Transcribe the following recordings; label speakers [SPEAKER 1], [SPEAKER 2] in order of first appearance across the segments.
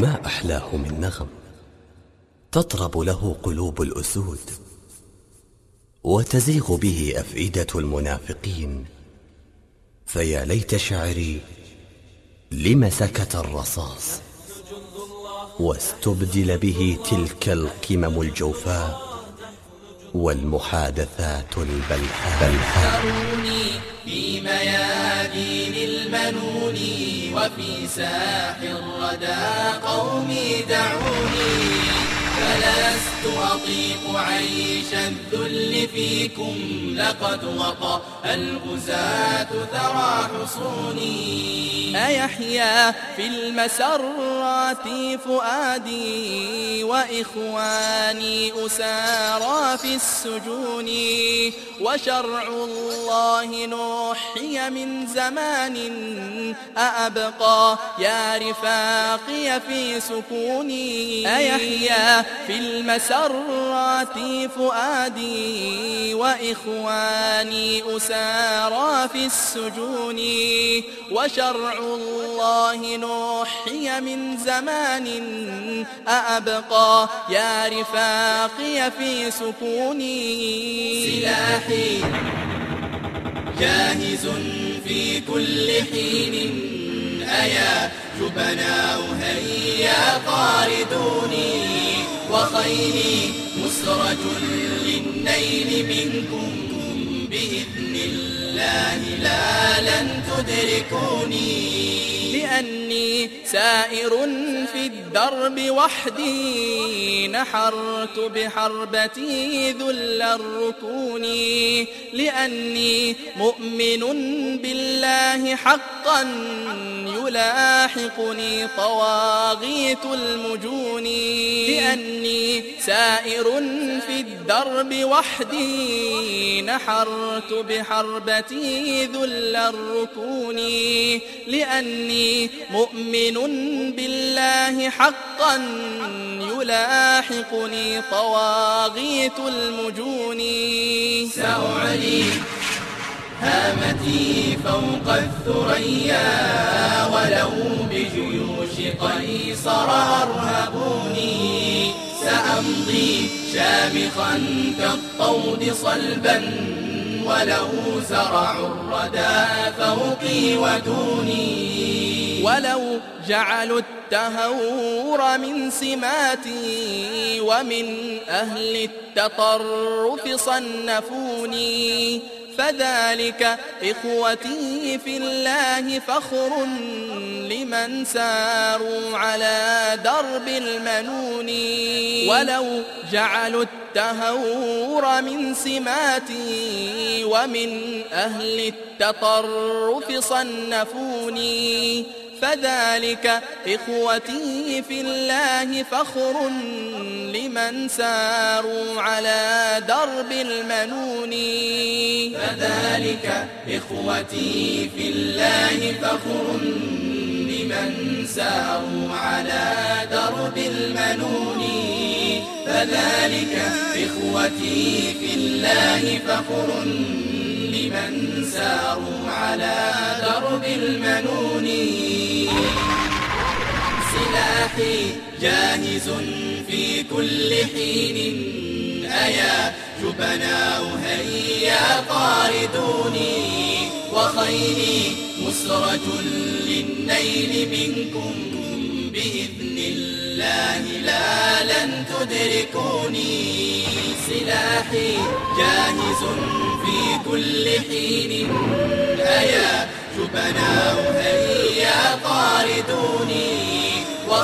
[SPEAKER 1] ما أحلاه من نغم. تطرب له قلوب الأسود. وتزيغ به أفئدة المنافقين. فيا ليت شعري لم سكت الرصاص؟ واستبدل به تلك القمم الجوفاء والمحادثات البلحاء.
[SPEAKER 2] المنون وفي ساح الردى قومي دعوني. فلست أطيق عيش الذل فيكم لقد وطأ الغزاة ثرى حصوني
[SPEAKER 3] أيحيا في المسرات فؤادي وإخواني أسارى في السجون. وشرع الله نوحي من زمان أأبقى يا رفاقي في سكوني. أيحيا في المسرات فؤادي وإخواني أسارى في السجون وشرع الله نوحي من زمان أأبقى. يا رفاقي في سكوني.
[SPEAKER 2] سلاحي جاهز في كل حين أيا جبناء هيا طاردوني وخيلي مسرج للنيل منكم. بإذن الله لا لن تدركوني.
[SPEAKER 3] لأني سائر في الدرب وحدي. نحرت بحربتي ذل الركون. لأني مؤمن بالله حقا يلاحقني طواغيت المجون. لأني سائر في الدرب وحدي. نحرت بحربتي ذل الركون لأني مؤمن بالله حقا يلاحقني طواغيت المجون.
[SPEAKER 2] سأعلي هامتي فوق الثريا ولو بجيوش قيصر أرهبوني. سأمضي شامخا كالطود صلبا ولو زرعوا الردى فوقي ودوني.
[SPEAKER 3] ولو جعلوا التهور من سماتي ومن أهل التطرف صنفوني. فذلك إخوتي في الله فخر لمن ساروا على درب المنون ولو جعلوا التهور من سماتي ومن أهل التطرف صنفوني فذلك إخوتي في الله فخر لمن ساروا على درب المنون.
[SPEAKER 2] فذلك إخوتي في الله فخر لمن ساروا على درب المنون. فذلك إخوتي في الله فخر لمن ساروا على درب المنون. سلاحي جاهز في كل حين. أيا جبناء هيا طاردوني وخيلي مسرج للنيل منكم. بإذن الله لا لن تدركوني. سلاحي جاهز في كل حين. أيا جبناء هيا طاردوني.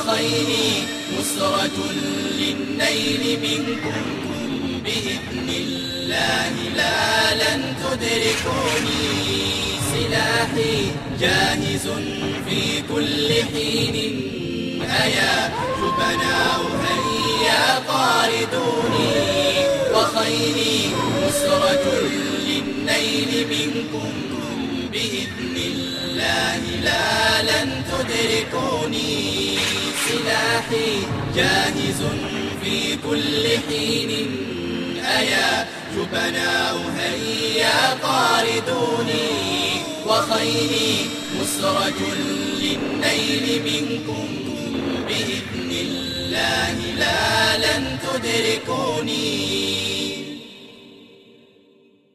[SPEAKER 2] وخيلي مسرج للنيل منكم بإذن الله لا لن تدركوني سلاحي جاهز في كل حين أيا جبناء هيا طاردوني وخيلي مسرج للنيل منكم بإذن الله لا لن تدركوني. سلاحي جاهز في كل حين. أيا جبناء هيا طاردوني وخيلي مسرج للنيل منكم. بإذن الله لا لن تدركوني.